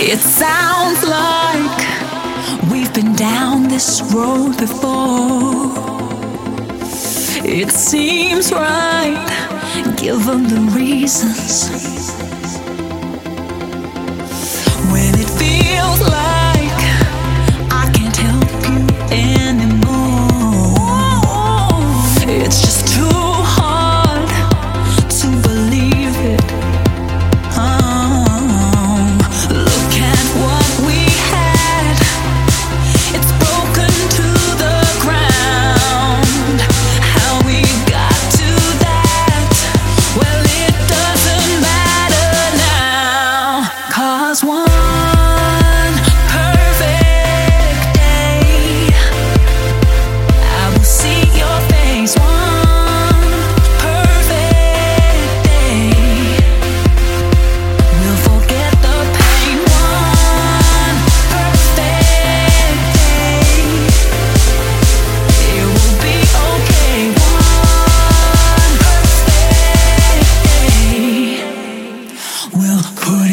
It sounds like we've been down this road before. It seems right, given the reasons.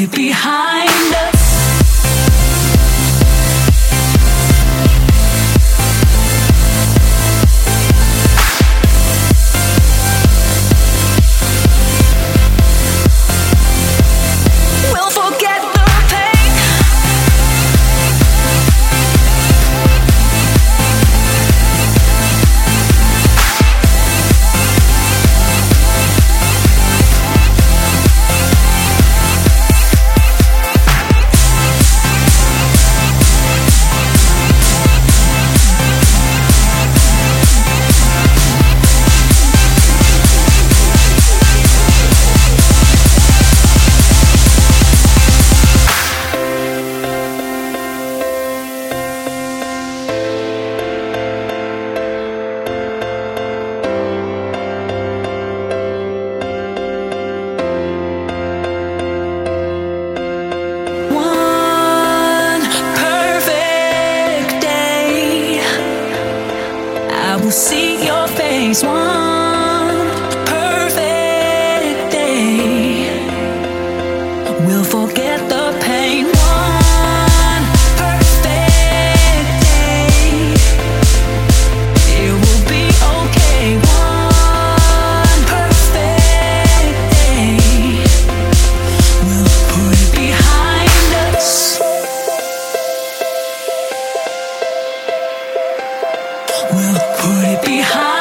behind Put it behind.